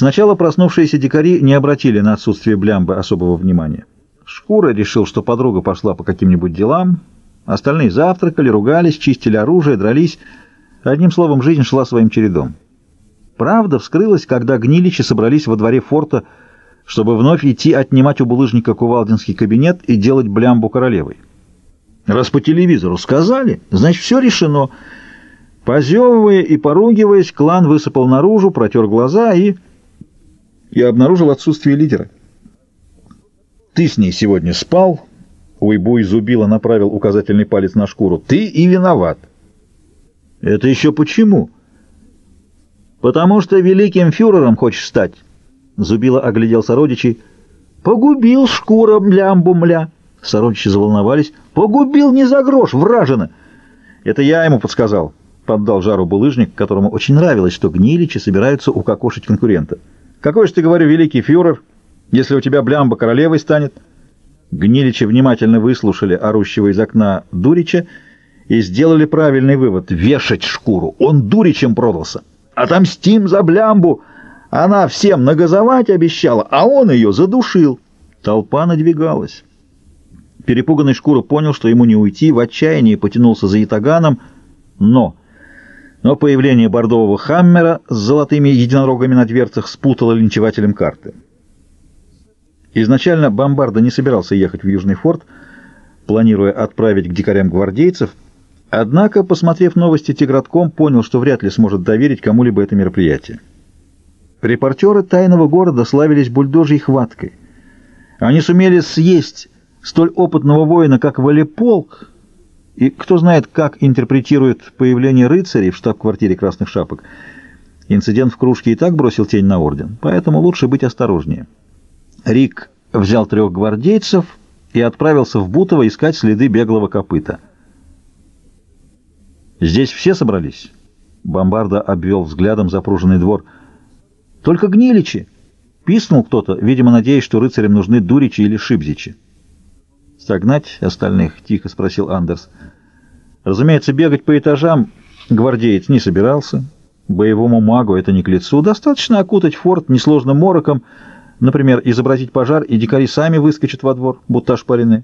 Сначала проснувшиеся дикари не обратили на отсутствие блямбы особого внимания. Шкура решил, что подруга пошла по каким-нибудь делам, остальные завтракали, ругались, чистили оружие, дрались. Одним словом, жизнь шла своим чередом. Правда вскрылась, когда гниличи собрались во дворе форта, чтобы вновь идти отнимать у булыжника кувалдинский кабинет и делать блямбу королевой. Раз по телевизору сказали, значит, все решено. Позевывая и поругиваясь, клан высыпал наружу, протер глаза и... и обнаружил отсутствие лидера. «Ты с ней сегодня спал?» Уйбуй зубила направил указательный палец на шкуру. «Ты и виноват». «Это еще почему?» «Потому что великим фюрером хочешь стать?» Зубила оглядел сородичей. «Погубил шкура млямбу-мля!» Сородичи заволновались. «Погубил не за грош, вражина!» «Это я ему подсказал», — поддал жару булыжник, которому очень нравилось, что гниличи собираются укокошить конкурента. «Какой же ты, говорю, великий фюрер, если у тебя блямба королевой станет?» Гниличи внимательно выслушали орущего из окна Дурича и сделали правильный вывод — вешать шкуру. Он Дуричем продался. Отомстим за блямбу! Она всем нагазовать обещала, а он ее задушил. Толпа надвигалась. Перепуганный Шкура понял, что ему не уйти, в отчаянии потянулся за ятаганом, но... Но появление бордового хаммера с золотыми единорогами на дверцах спутало линчевателем карты. Изначально Бомбарда не собирался ехать в Южный форт, планируя отправить к дикарям гвардейцев, однако, посмотрев новости Тигратком, понял, что вряд ли сможет доверить кому-либо это мероприятие. Репортеры тайного города славились бульдожьей хваткой. Они сумели съесть столь опытного воина, как Валеполк, и кто знает, как интерпретирует появление рыцарей в штаб-квартире Красных Шапок. Инцидент в кружке и так бросил тень на орден, поэтому лучше быть осторожнее. Рик взял трех гвардейцев и отправился в Бутово искать следы беглого копыта. «Здесь все собрались?» Бомбарда обвел взглядом запруженный двор. «Только гниличи!» Писнул кто-то, видимо, надеясь, что рыцарям нужны дуричи или шибзичи. «Согнать остальных?» — тихо спросил Андерс. Разумеется, бегать по этажам гвардеец не собирался. Боевому магу это не к лицу. Достаточно окутать форт несложным мороком, например, изобразить пожар, и дикари сами выскочат во двор, будто ошпаренные.